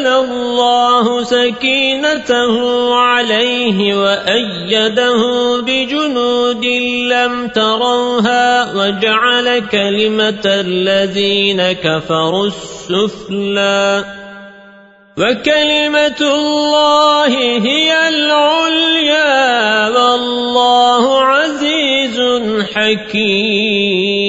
فأنزل الله سكينته عليه وأيده بجنود لم تروها وجعل كلمة الذين كفروا السفلى وكلمة الله هي العليا والله عزيز حكيم